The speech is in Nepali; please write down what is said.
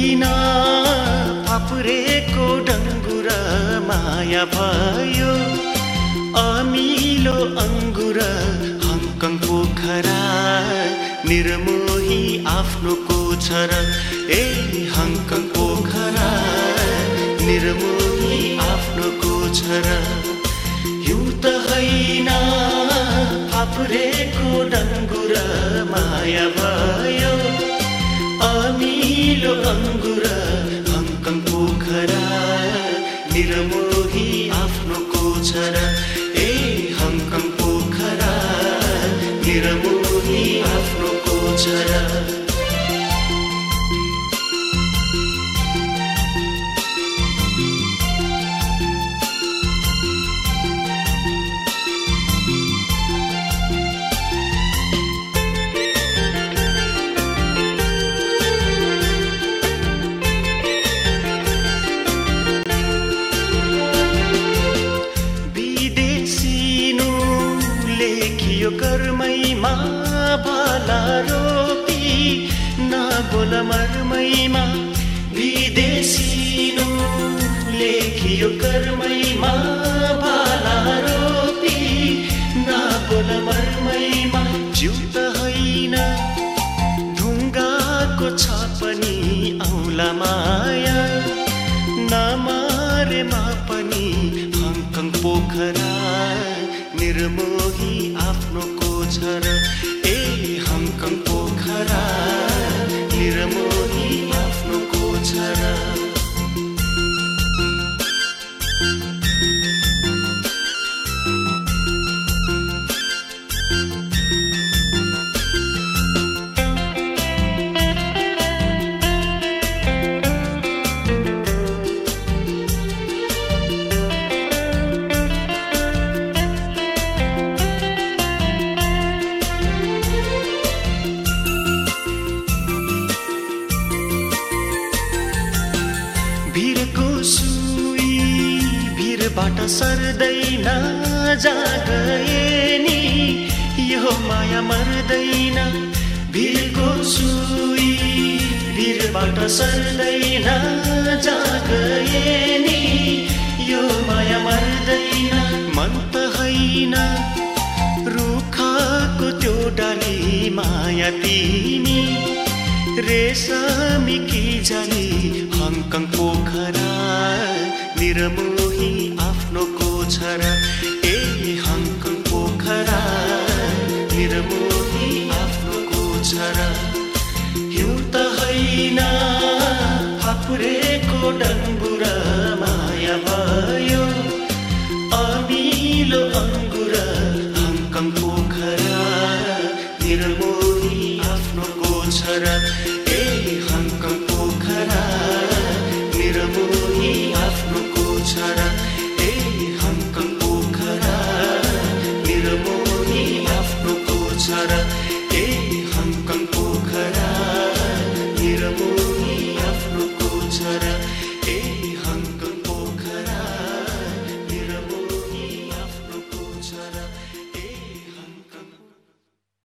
महिना थपुरेको डङ्गुरा माया भयो? अमिलो अङ्गुर हङकङ पोखरा निर्मोही आफ्नो कोछर। ए हङकङ पोखरा निर्मोही आफ्नो कोछर। हिउँ त होइन फापुरेको डङ्गुर माया भयो। अमिलो अङ्गुर हङकङ पोखरा निरमोही आफ्नो कोछर ए हङकङ पोखरा निरमोही आफ्नो कोछर लेखियो कर्मैमा भाला रोपी नबोल मर्मैमा विदेशिनु लेखियो कर्मैमा भाला रोपी नबोल मर्मैमा जिउ त होइन ढुङ्गाको छ पनि औला माया नमारेमा पनि हङकङ पोखरा निर्मोही आफ्नो भिरको सुई भिरबाट सर्दैन जागए नि। यो माया मर्दैन। भिरको सुई भिरबाट सर्दैन जागए नि। यो माया मर्दैन। मन त होइन। रुखको त्यो डाली माया तिमी। पोखरा निरमोही आफ्नो कोछर ए हङकङ पोखरा निरमोही आफ्नो कोछर हिउँ त होइन फापुरेको डङ्गुर माया भयो। अमिलो अङ्गुर हङकङ पोखरा निर्मोही आफ्नो गोछर हङकङ